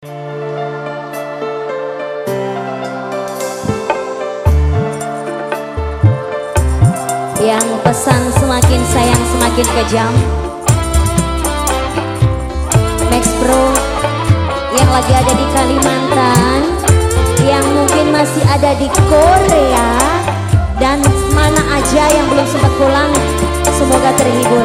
Yang pesan semakin sayang semakin kejam. Max Pro Yang lagi ada di Kalimantan Yang mungkin masih ada di Korea Dan mana aja yang belum sempat pulang Semoga terhibur